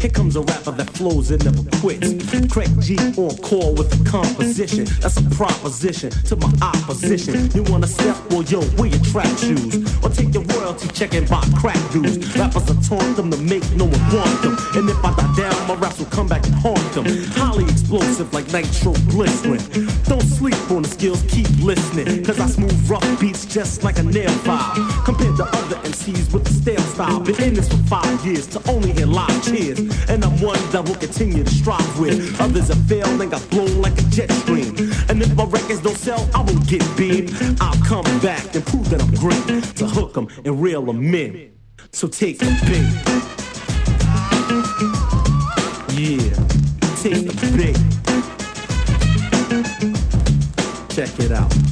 Here comes a rapper that flows and never quits. Craig G on call with a composition. That's a proposition to my opposition. You wanna step? Well, yo, wear your track shoes. Or take your royalty check and buy crack dues. Rappers are taunt them to make no one want them. And if I die down, my raps will come back and haunt them. Highly explosive like nitro glycerin. Don't sleep on the skills, keep listening. Cause I smooth rough beats just like a nail file. Compared to other MCs with the stale style. Been in this for five years to only hear live cheers. And I'm one that will continue to strive with. Others have failed and got blown like a jet stream. And if my records don't sell, I won't get beat. I'll come back and prove that I'm great. To hook 'em and reel 'em in. So take the bait. Yeah, take the bait. Check it out.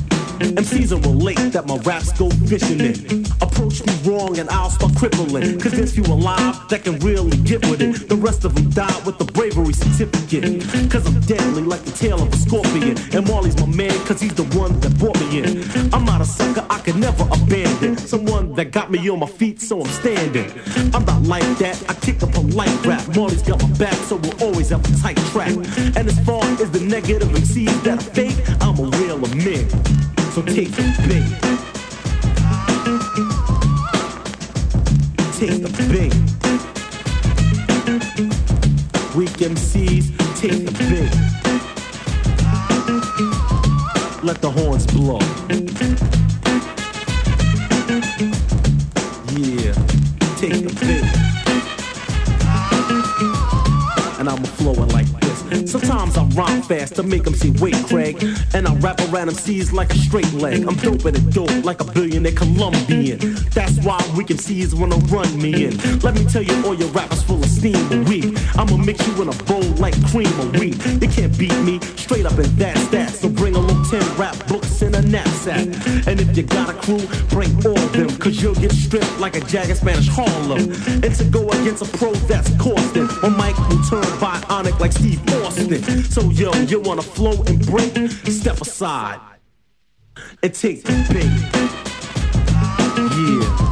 MCs are relate that my raps go fishing in. Approach me wrong and I'll start crippling. Convince you alive that can really get with it. The rest of them die with the bravery certificate. Cause I'm deadly like the tail of a scorpion. And Marley's my man cause he's the one that brought me in. I'm not a sucker, I can never abandon. Someone that got me on my feet so I'm standing. I'm not like that, I kick up a polite rap. Marley's got my back so we'll always have a tight track. And as far as the negative MCs that So take the bait. Take the bait. Weak MCs, take the bait. Let the horns blow. Rhyme fast to make them see weight, Craig. And I rap around MCs like a straight leg. I'm dope and it dope like a billionaire Colombian. That's why weak MCs wanna run me in. Let me tell you, all your rappers full of steam are weak. I'ma mix you in a bowl like cream or wheat. You can't beat me straight up and that's that. So bring along 10 rap books in a knapsack. And if you got a crew, bring all of them. Cause you'll get stripped like a jagged Spanish Harlem. And to go against a pro that's costing. My mic will turn bionic like Steve Austin. So yo, you wanna flow and break? Step aside and take the bait. Yeah.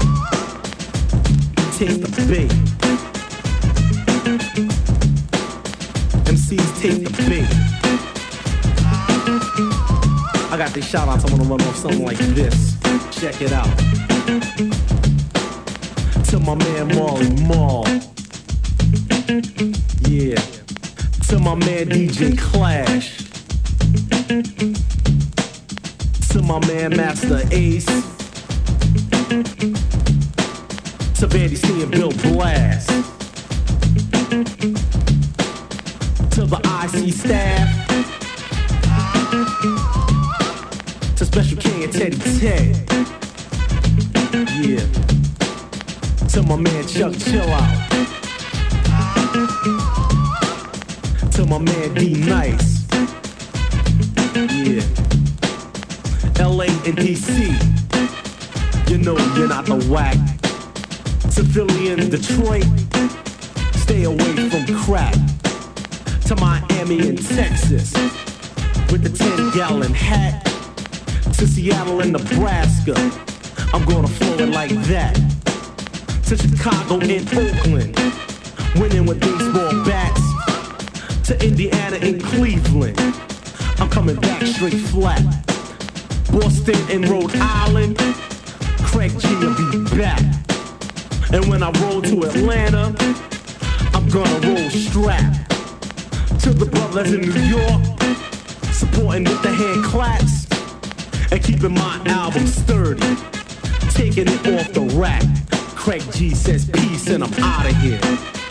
Take the bait. MCs take the bait. I got this shout outs, I wanna run off something like this. Check it out. To my man Marley Marl. Yeah. To my man DJ Clash. To my man Masta Ace. To Vandy C and Bill Blast. To the IC staff. Special King and Teddy Ted. Yeah. To my man Chuck Chill Out. To my man D Nice. Yeah. LA and DC. You know you're not the whack. And Detroit. Stay away from crack. To Miami and Texas. With the 10 gallon hat. To Seattle and Nebraska. I'm gonna flow it like that. To Chicago and Oakland. Winning with baseball bats. To Indiana and Cleveland. I'm coming back straight flat. Boston and Rhode Island. Craig G will be back. And when I roll to Atlanta, I'm gonna roll strap. To the brothers in New York, supporting with the hand claps. And keeping my album sturdy. Taking it off the rack. Craig G says peace and I'm out of here.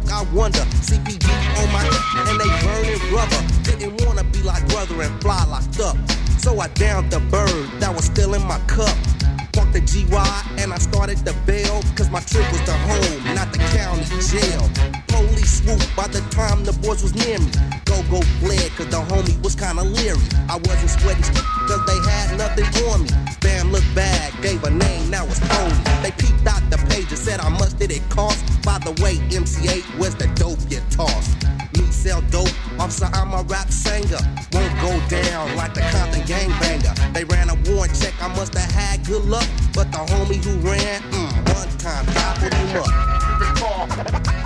Work? I wonder. CPG on my and they burning rubber. Didn't wanna be like brother and fly locked up. So I downed the bird that was still in my cup. The GY and I started the bail. Cause my trip was to home, not the county jail. Police swooped by the time the boys was near me. Go go fled cause the homie was kinda leery. I wasn't sweating cause they had nothing on me. Bam looked bad, gave a name, now it's Tony. They peeped out the page and said how much did it cost. By the way, MC Eiht was the dope you tossed. Sell dope, officer, I'm a rap singer. Won't go down like the Compton gangbanger. They ran a warrant check, I must have had good luck. But the homie who ran, mm, one time, gobbled him up.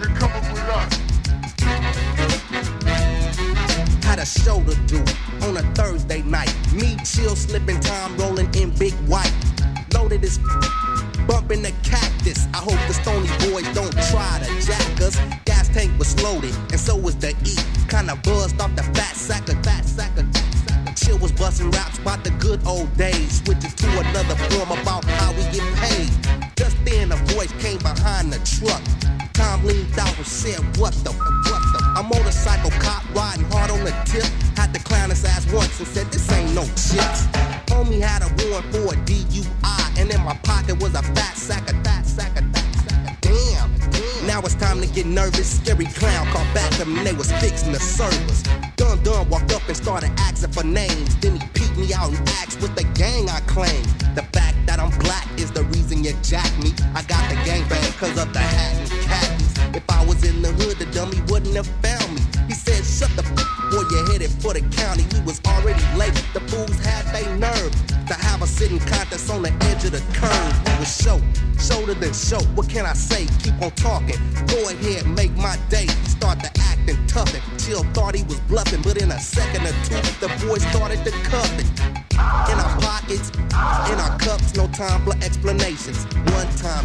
Had a show to do on a Thursday night. Me chill, slipping time, rolling in big white. Loaded as bumping the cactus. I hope the stony boys don't try to jack us. Gas tank was loaded, and so was the E. Kinda buzzed off the fat sack of fat sack of Chill was busting raps about the good old days. Switching to another form about how we get paid. Just then a voice came behind the truck. Tom leaned out and said, What the, the? A motorcycle cop riding hard on the tip. Had to clown his ass once and said, This ain't no chips. Homie had a warrant for a DUI, and in my pocket was a fat sack of fat sack of fat sack of damn. Now it's time to get nervous. Scary clown called back them and they was fixing the servers. Dun Dun walked up and started asking for names. Then he peeked me out and asked what the gang I claim. The fact that I'm black is the reason you jack me. I got the gang bang cause of the hat and khakis. I was in the hood, the dummy wouldn't have found me. He said, shut the f- boy, you're headed for the county. We was already late. The fools had they nerve to have a sitting contest on the edge of the curve. We was show, shoulder than show. What can I say? Keep on talking. Go ahead, make my day. He start to acting tough and Chill thought he was bluffing, but in a second or two, the boys started to cuff it. In our pockets, in our cups, no time for explanations. One time,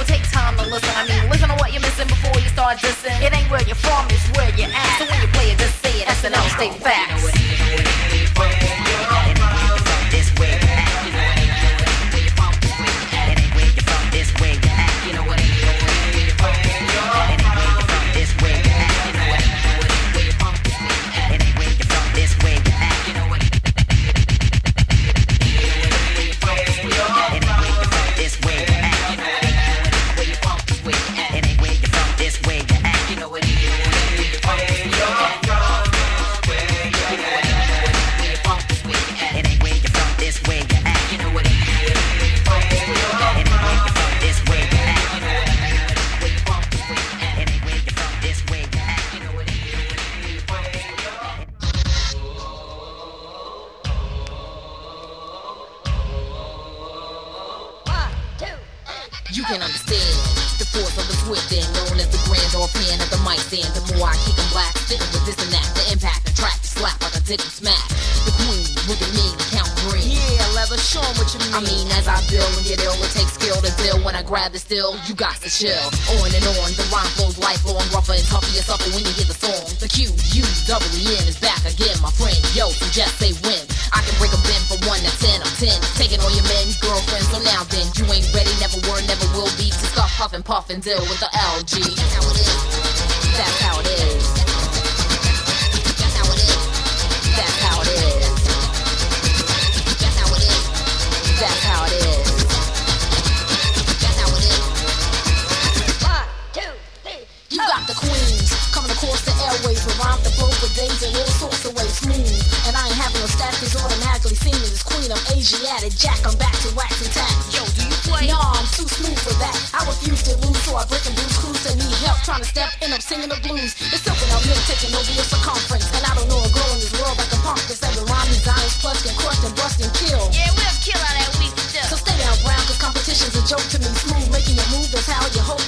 will take time to listen. I mean, listen to what you're missing before you start dissing. It ain't where you're from, it's where you're at. So when you play it, just say it. SNL state facts. Your so now then, you ain't ready, never were, never will be. To stop puff and puff and deal with the LG. That's how it is. That's how it is. That's how it is. That's how it is. That's how it is. That's how it is. airways the for days and all sorts of ways smooth. And I ain't having no stats cause automatically seen me as queen. I'm Asiatic Jack, I'm back to wax and tax. Yo, do you play? Nah, I'm too smooth for that. I refuse to lose, so I break and blues crews that need help trying to step in. I'm singing the blues. It's something I'm really taking over your circumference. And I don't know a girl in this world like a punk that's ever rhyme designs, plus can crush and bust and kill. Yeah, we'll kill all that weak stuff. So stay down, Brown, cause competition's a joke to me. Smooth, making it move, that's how you hope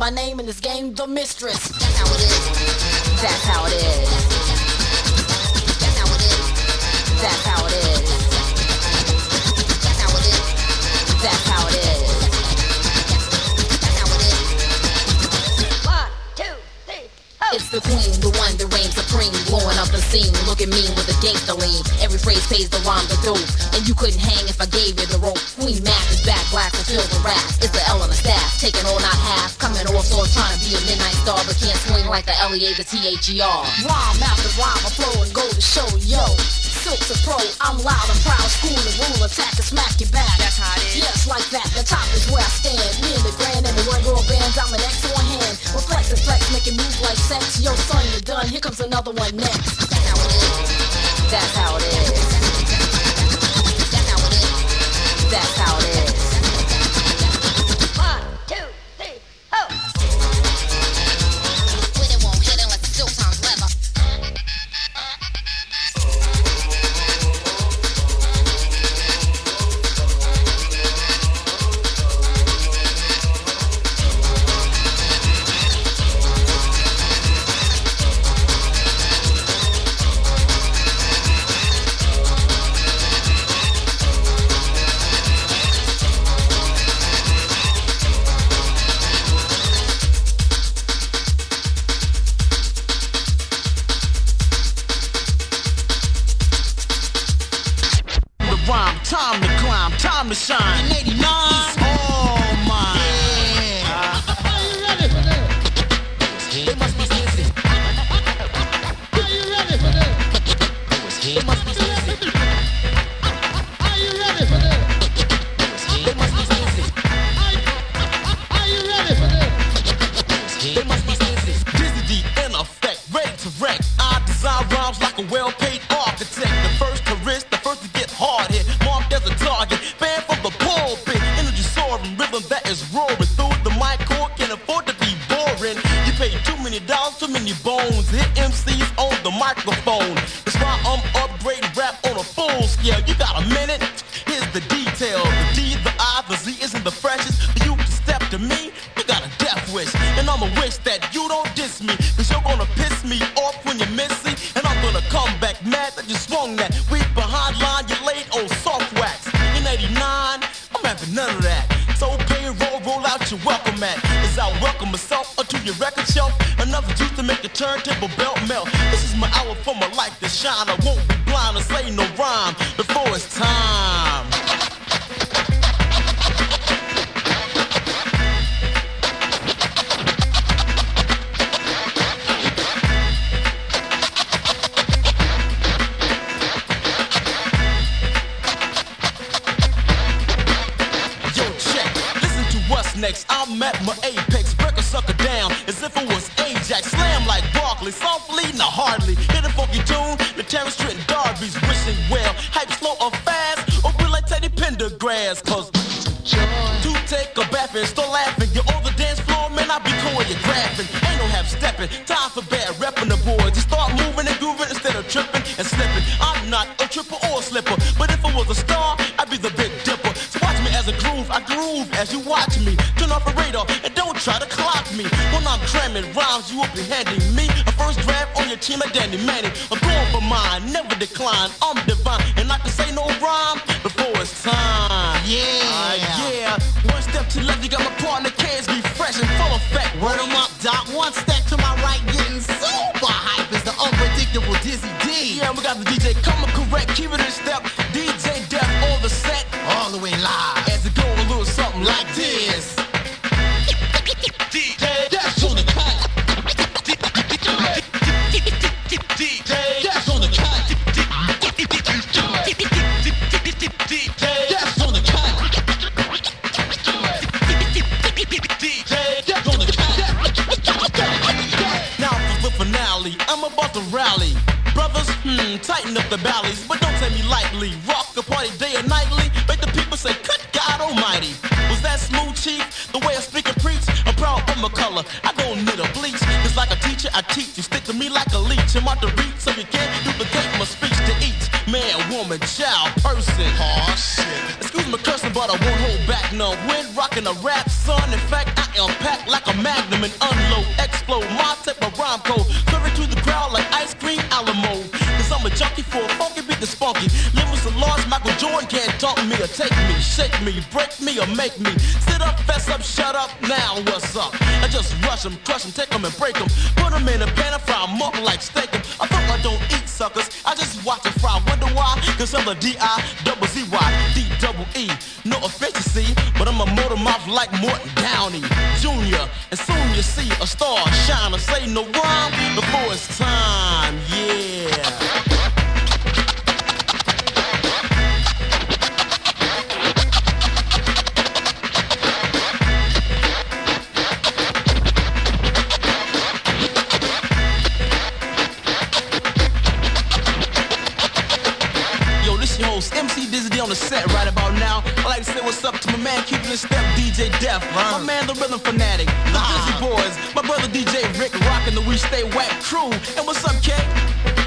my name in this game, the mistress. That's how it is. That's how it is. The queen, the one that reigns supreme, blowing up the scene, looking mean with a gangster lean. Every phrase pays the rhyme the dope, and you couldn't hang if I gave you the rope. Queen Mac is back, black to fill the rap. It's the L on the staff, taking all not half, coming off sword, trying to be a midnight star, but can't swing like the LEA, the THER. Rhyme after rhyme, I flow and go to show, yo. Silk's a pro, I'm loud, I'm proud, school and rule, attack and smack your back. That's how it is. Yes, like that, the top is where I stand. Me and the grand and the one girl bands, I'm an X on hand. Reflex and flex, making moves like sex. Yo, son, you're done, here comes another one next. That's how it is. That's how it is. I rhymes like a well-paid architect. The first to risk, the first to get hard hit. Marked as a target, banned from the pulpit. Energy soaring, rhythm that is roaring through the mic cord can afford to be boring. You pay too many dollars, too many bones. Hit MCs on the microphone. Turntable belt melt. This is my hour for my life to shine. I won't Bad repping the boys. Just start moving and grooving instead of tripping and slipping. I'm not a tripper or a slipper. But if I was a star, I'd be the big dipper. So watch me as a groove. I groove as you watch me. Turn off the radar and don't try to clock me. When I'm cramming rhymes, you will be handing me a first draft on your team like Danny Manning. I'm going for mine, never decline. I'm divine, unload, explode. My type of rhyme code, it to the crowd like ice cream Alamo. Cause I'm a junkie for a funky beat that's funky. Living so large, Michael Jordan can't talk me or take me, shake me, break me or make me. Sit up, fess up, shut up, now what's up? I just rush them, crush them, take them and break them. Put them in a pan and fry them up like steak 'em. I thought I don't eat suckers, I just watch them fry. Wonder why? Cause I'm a D-I like Morton Downey Jr. And soon you see a star shine or say no rhyme before it's time, yeah. DJ Def. My man, the rhythm fanatic. The Dizzy Boys. My brother DJ Rick rocking the We Stay Wet crew. And what's up, K?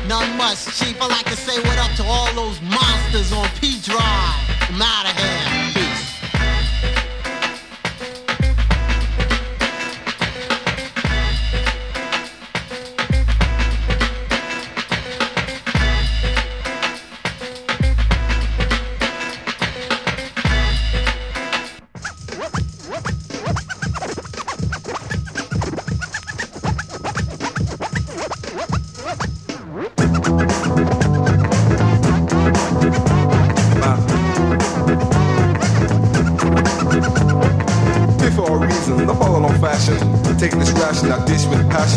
Not much, Chief. I like to say what up to all those monsters on P Drive. I'm out of. Here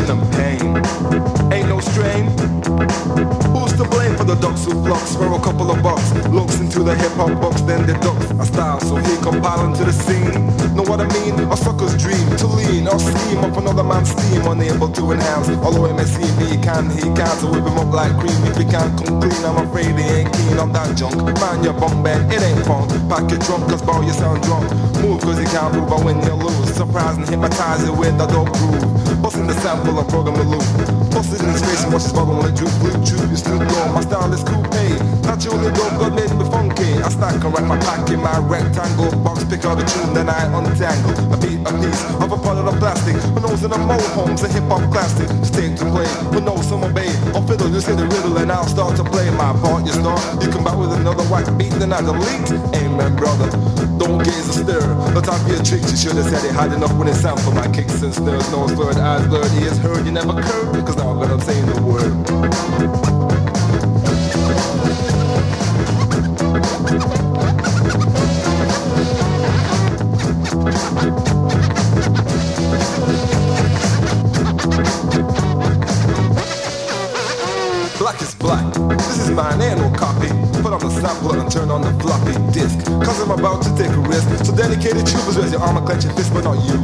and pain. Ain't no strain. Who's to blame for the ducks who flux for a couple of bucks? Looks into the hip hop box, then the ducks. I style, so he compiling to the scene. Know what I mean? A sucker's dream to lean or scheme up another man's steam, unable to enhance. Although he may see me, he can, he can't. So whip him up like cream if he can't come clean. I'm afraid he ain't keen on that junk. Man, your bum bed, it ain't fun. Pack your trunk, cause bow, you sound drunk. Move, cause you can't move, but when you lose. Surprise and hypnotize you with a dope groove. Busting the sample and program the loop. Busted in his face and watch his bubble let droop, blue troop. You still go, my style is coupe. Naturally dope, God made me funky. I stack and write my pack in my rectangle box. Pick out the tune, then I untangle. A beat, a piece of a part of plastic. Who knows in the mo homes, a hip hop classic. Stay to play, who knows some obey. Or fiddle, you say the riddle and I'll start to play my part. You start, you come back with another whack beat, then I delete. Amen, brother. Don't gaze or stare. The time for your tricks, you should have said it. hard enough when it for my kicks and snares. No slurred eyes, blurred ears heard. You never curve, cause now I'm saying the word. Black take a risk. So dedicated troopers, raise your arm and clench your fist, but not you.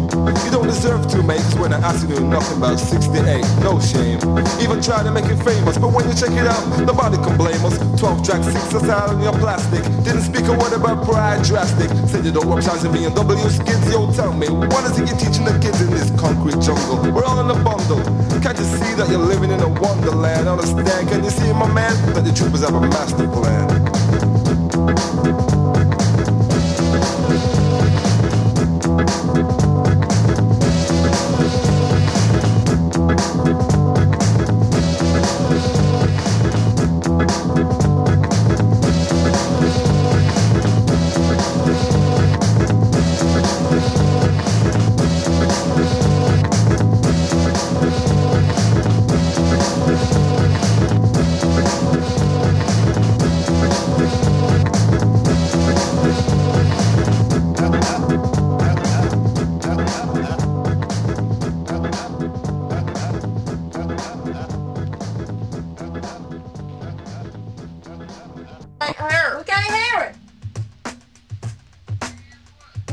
You don't deserve to, mate, cause when I asked you, knew nothing about 68. No shame. Even try to make it famous, but when you check it out, nobody can blame us. 12 tracks, 6 aside on your plastic. Didn't speak a word about pride drastic. Said you don't want work size and BMW skids, yo, tell me. What is it you're teaching the kids in this concrete jungle? We're all in a bundle. Can't you see that you're living in a wonderland? Understand? Can you see, my man, that the troopers have a master plan?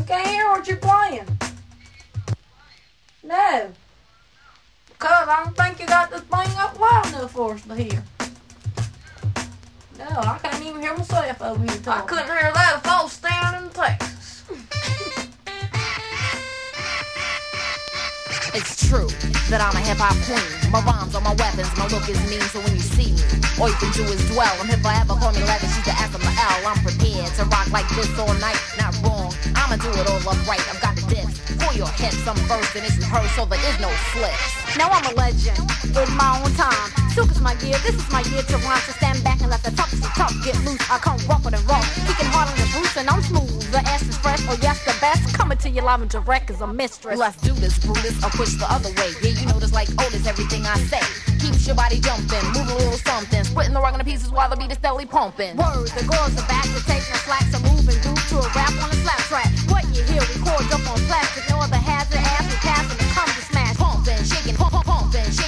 Can't hear what you're playing. No. Because I don't think you got this thing up loud enough for us to hear. No, I can't even hear myself over here talking. I couldn't hear that if I was standing in the Texas. It's true that I'm a hip hop queen. My rhymes are my weapons, my look is mean, so when you see me, all you can do is dwell. I'm here forever, call me Levis, she's the S on the L. I'm prepared to rock like this all night, not wrong. I'ma do it all upright, I've got the dips. Pull your hips, I'm first and it's rehearsed, so there is no flips. Now I'm a legend in my own time. Silk is my year, this is my year to rhyme. So stand back and let the toughest of tough get loose. I come rougher than rough, kicking harder than Bruce, and I'm smooth. The ass is fresh, oh yes, the best. Coming to you live and direct as a mistress. Let's do this, Brutus, or push the other way. Yeah, you notice like Otis, everything I say. Keeps your body jumping, move a little something. Splitting the rock into pieces while the beat is steadily pumping. Words, the girls are back to take no slacks. I'm moving groove to a rap on a slap track. What you hear, record up on plastic.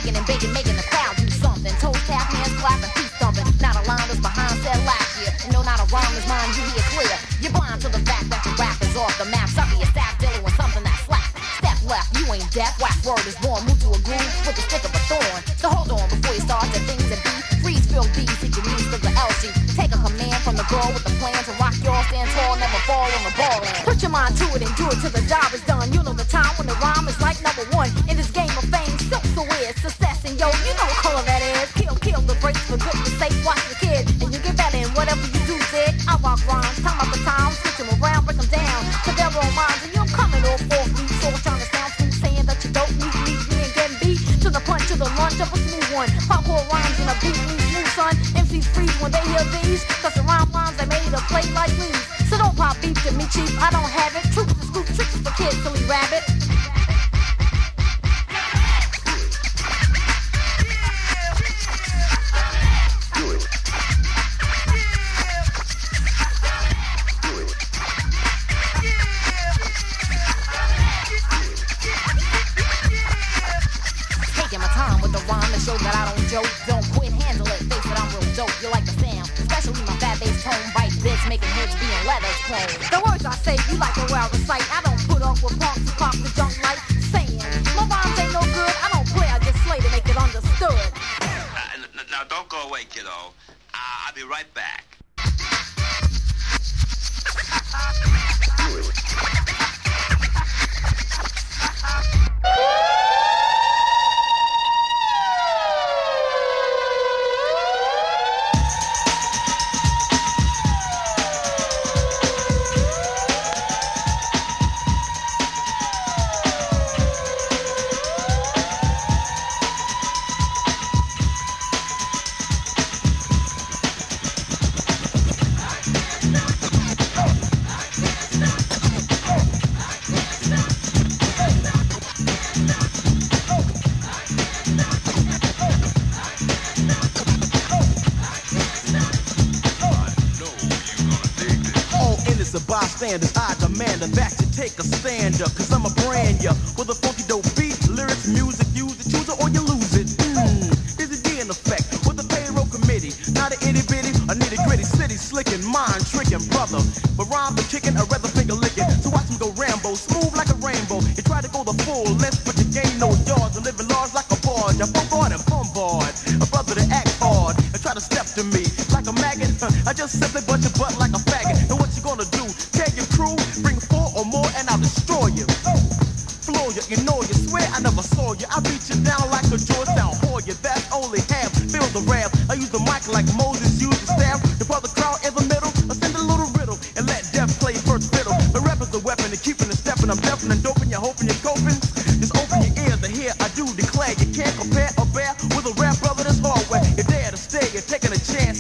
Shaking and baking, making the crowd do something. Toes tap, hands clapping, feet thumping. Not a line that's behind said last year. And no, not a rhyme is mine, you hear clear. You're blind to the fact that your rap is off the map. Sucker, you stab dealing with something that's slap. Step left, you ain't deaf. Whack word is born. Move to a groove with the stick of a thorn. So hold on before you start to things and be. Freeze, feel these, hit your knees to the LG. Take a command from the girl with the plan to rock your stand tall, never fall on the ball. Put your mind to it and do it till the job is done. You know the time when the rhyme is like number one rhymes, time time, switch them around, break them down to their own minds, and you're coming off four feet, so trying to sound smooth, saying that you don't need me, you ain't getting beat to the punch, to the lunch of a smooth one. Popcorn rhymes and a beat loose, smooth son. MCs freeze when they hear these, cause the rhyme lines they made to play like me. So don't pop beef to me, chief. I don't have it. Troops to scoop tricks for kids, silly rabbit.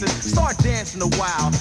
A start dancing a while.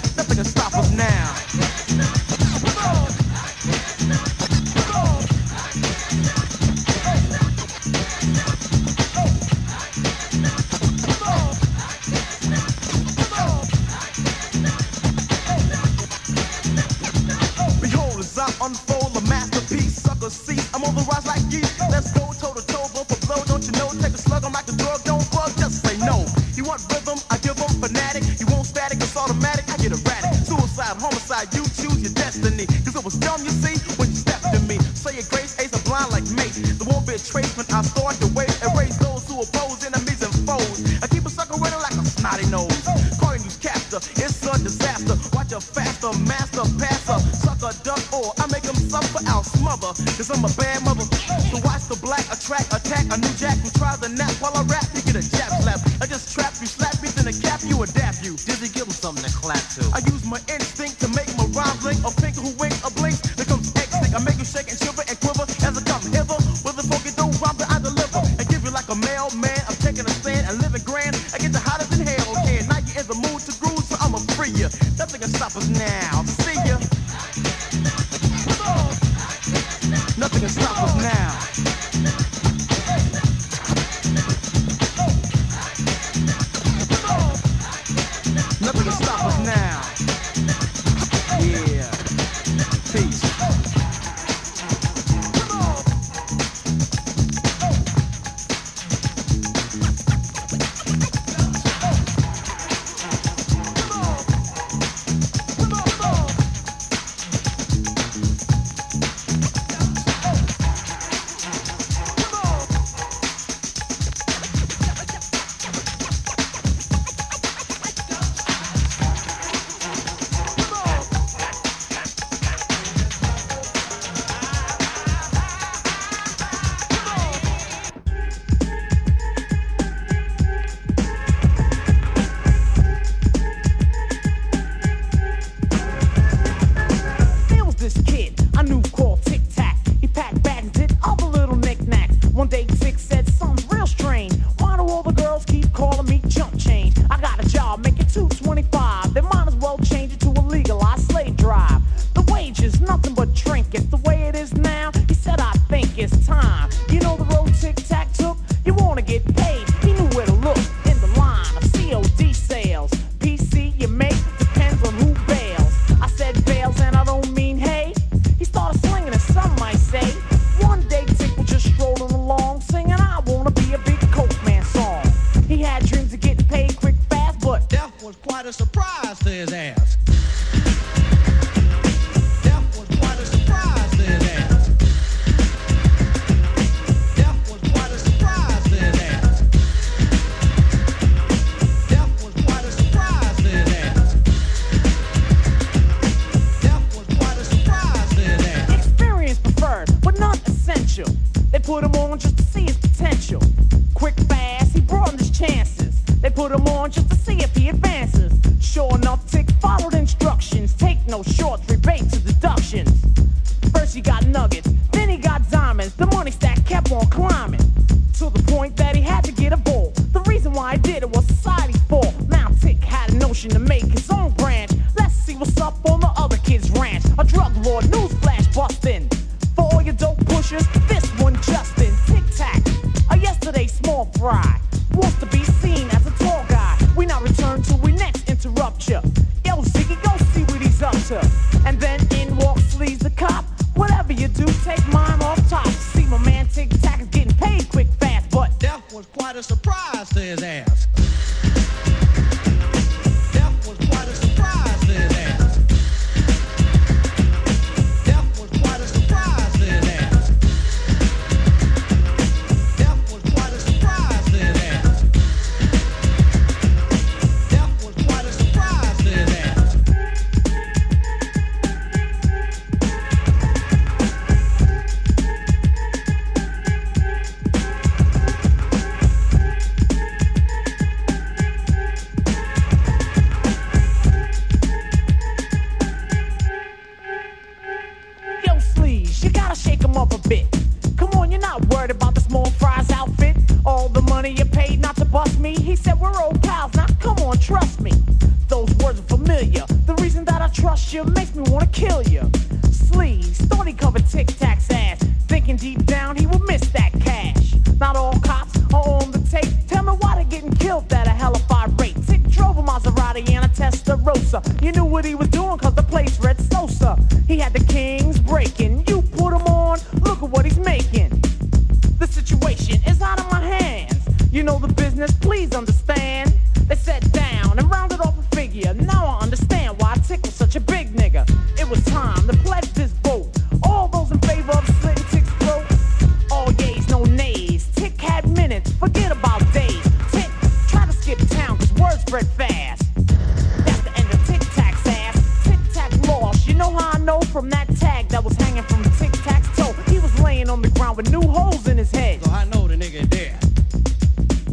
Laying on the ground with new holes in his head. So I know the nigga dead.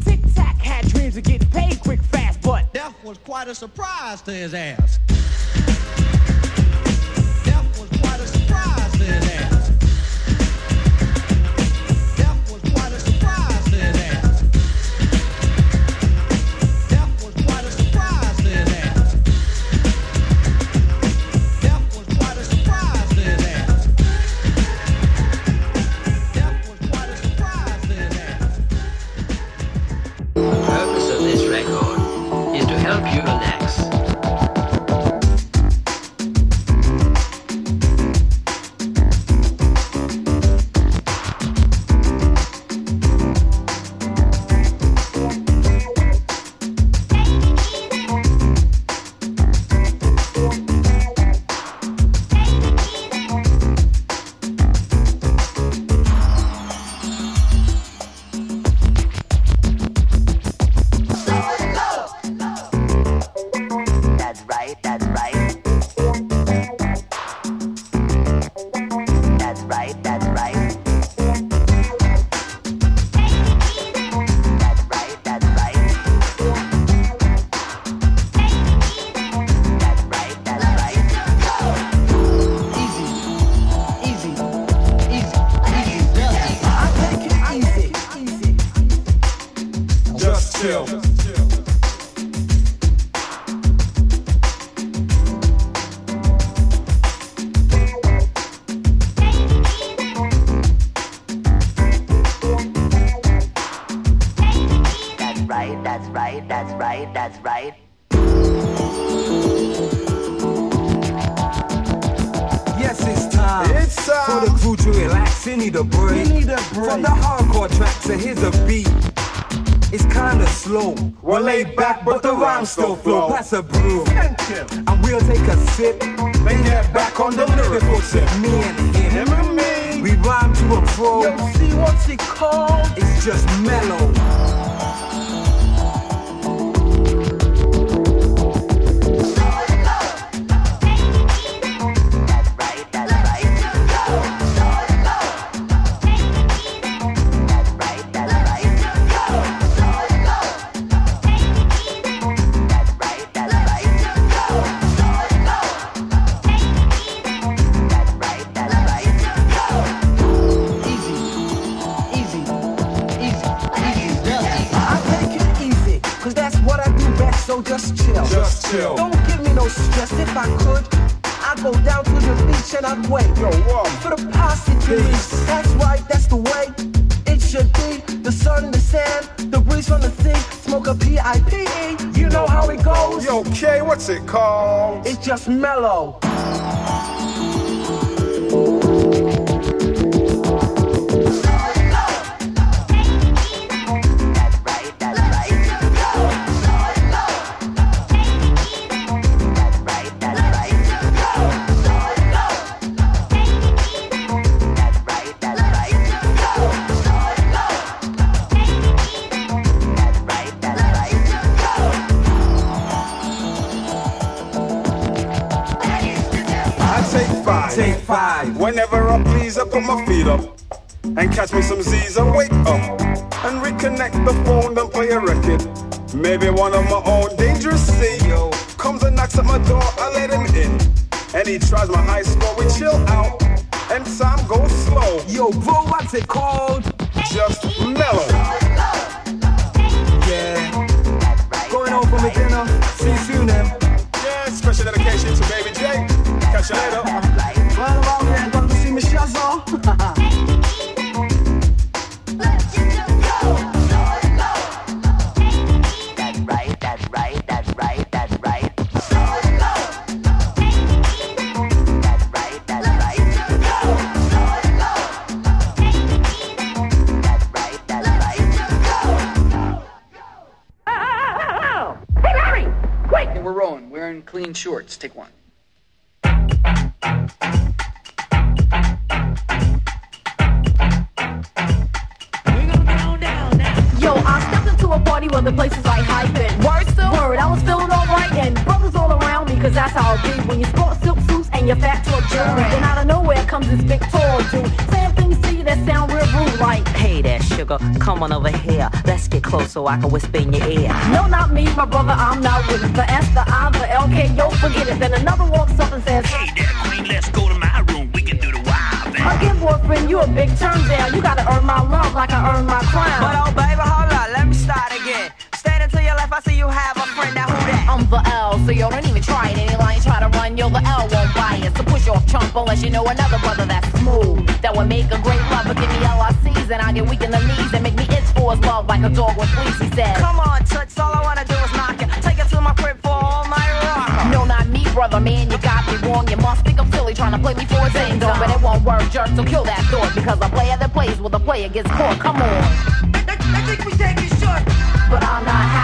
Tic Tac had dreams of getting paid quick, fast, but Death was quite a surprise to his ass. Death was quite a surprise to his ass. We're back, but the rhymes still flow. Pass a brew. And we'll take a sip. Then get back on the lyrical tip. Me and him. Him and me. We rhyme to a pro. Yo, see what's it called? It's just mellow. Go down to the beach and I'd wait. Yo, what? For the passages. That's right, that's the way it should be. The sun, the sand, the breeze from the sea. Smoke a P.I.P.E. You know how it goes. Yo, K, what's it called? It's just mellow. Put my feet up and catch me some Z's and wake up and reconnect the phone and play a record. Maybe one of my own dangerous C. Yo. Comes and knocks at my door, I let him in. And he tries my high score, we chill out. And time goes slow. Yo, bro, what's it called? Just mellow. Yeah. Going home for my dinner. See you soon, then. Yeah, special dedication to Baby J. Catch you later. Shorts. Take one. Yo, I stepped into a party where the place is like hyping. Word still? Word, I was feeling alright and brothers all around me, cause that's how it be. When you sport silk suits and you're fat to jewelry, then out of nowhere comes this big tall dude. To you that sound real rude, like, Hey there, sugar, come on over here. Let's get close so I can whisper in your ear. No, not me, my brother, I'm not with it. The S, the I, the L, K, yo, forget it. Then another walks up and says, Hey there, queen, let's go to my room. We can do the wild thing. Again, boyfriend, you a big turn down. You gotta earn my love like I earned my crown. But oh, baby, hold on, let me start again. Standing to your left, I see you have I'm the L, so you don't even try it. Any line try to run, yo, the L won't buy it. So push off chump unless you know another brother that's smooth. That would make a great lover. Give me LRCs and I'll get weak in the knees and make me itch for his love like a dog with fleas, he said. Come on, Toots, all I wanna do is knock it. Take it to my crib for all night rock. No, not me, brother, man, you got me wrong. You must think I'm silly trying to play me for a ding dong. But it won't work, jerk, so kill that thought. Because a player that plays with a player gets caught. Come on. I think we take it short. But I'm not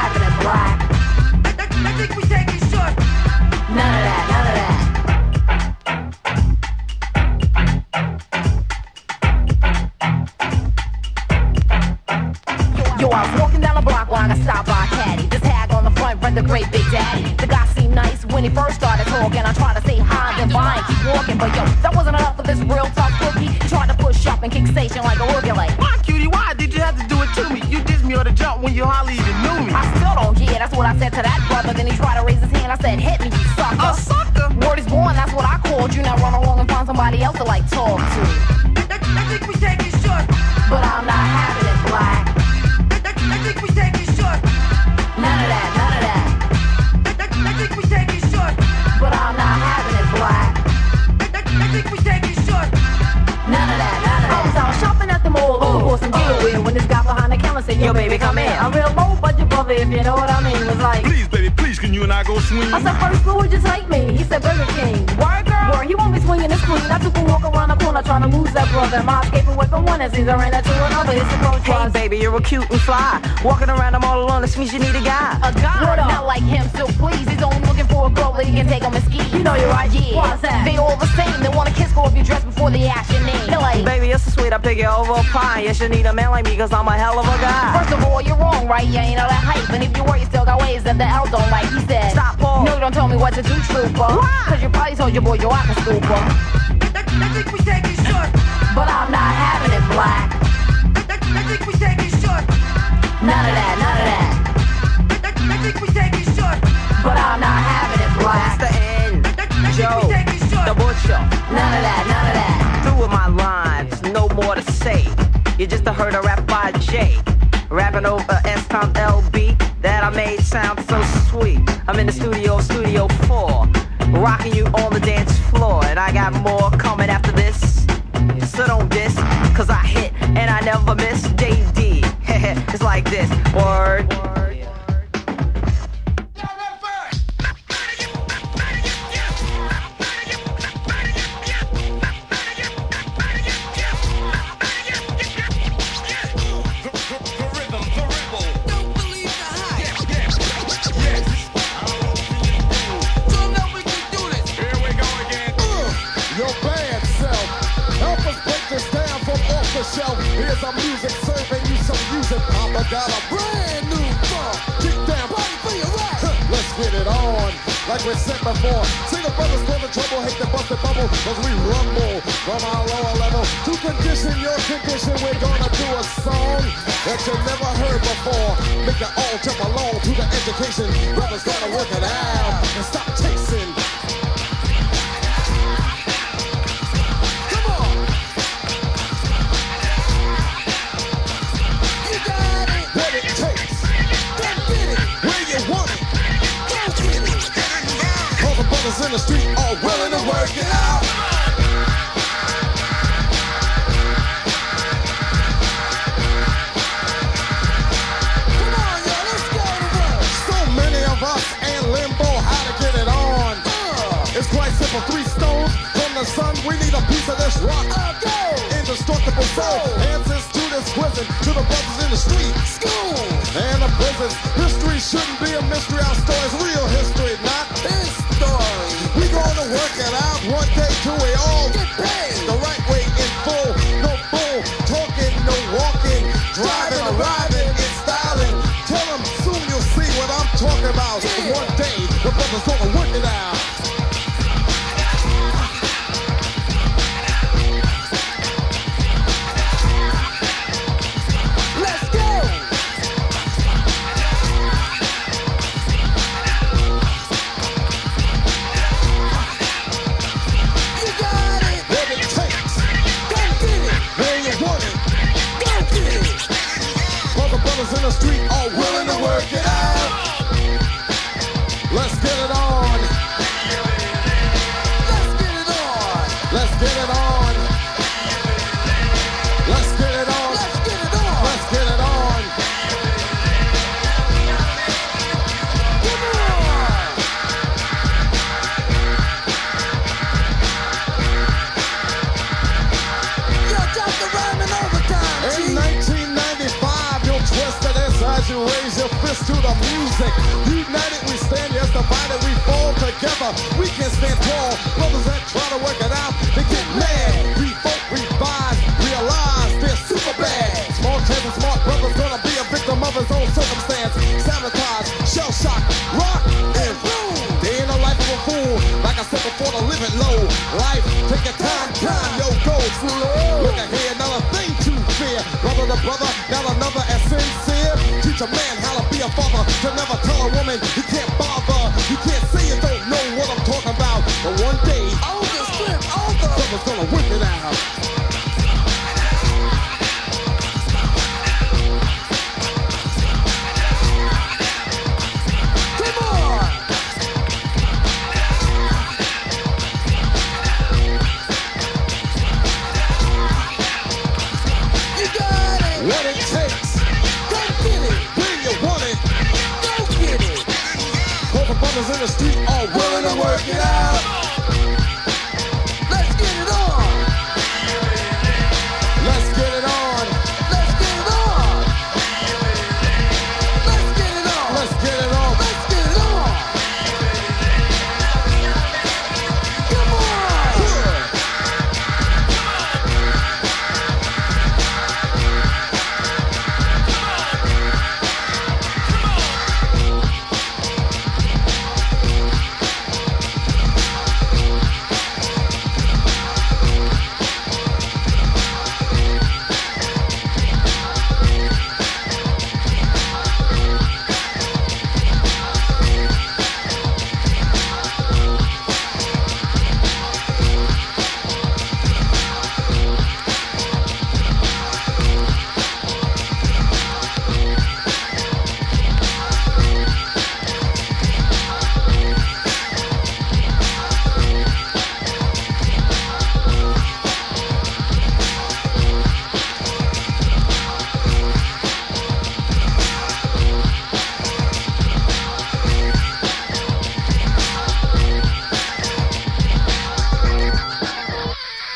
Hey, was, baby, you're cute and fly. Walking around, I'm all alone. This means you need a guy. A guy, not like him, so please. He's only looking for a girl that he can take on his ski. You know you're right. Yeah, Why's that? they all the same. They want to kiss go if you dress before they ask your name. They're like, Baby, you're so sweet, I pick you over a pie. You should need a man like me, cause I'm a hell of a guy. First of all, you're wrong, right? You ain't all that hype. And if you were, you still got ways that the L don't like. He said, Stop, Paul. No, don't tell me what to do, trooper. Cause you probably told your boy you're a scooper. I think we take it short. But I'm not having it black. I think we take it short. None of that, none of that. I think we take it short. But I'm not having it That's the end. Joe, the butcher. None of that, none of that. Through with my lines, no more to say. You just heard a rap by Jay. Rapping over S Tom LB that I made sound so sweet. I'm in the studio, Studio 4, rocking you on the dance floor. And I got more coming after this. So don't diss, cause I hit and I never miss JD. It's like this. Word. Word, word. Don't believe the high. Yes, yes. So now we can do it. Here we go again. Your bad self. Help us break this down from off the shelf. Here's our music serving. Papa got a brand new funk. Kick down, body for your right. Let's get it on. Like we said before, single brothers for the trouble, hate the busted bubble, cause we rumble from our lower level. To condition your condition, we're gonna do a song that you never heard before. Make it all jump along to the education. Brothers gotta work it out and stop chasing. rappers in the street are willing to work it out. So many of us in limbo, how to get it on. Uh. It's quite simple, three stones from the sun. We need a piece of this rock. Uh, Indestructible soul, answers to this prison, to the brothers in the street, school, and the prisons. History shouldn't be a mystery. Our story's real history work it out. One day, two, we all. The right way in full, no bull, talking, no walking, driving, arriving, and styling. Tell them soon you'll see what I'm talking about. One day, the brothers gonna work it out. can never Get out.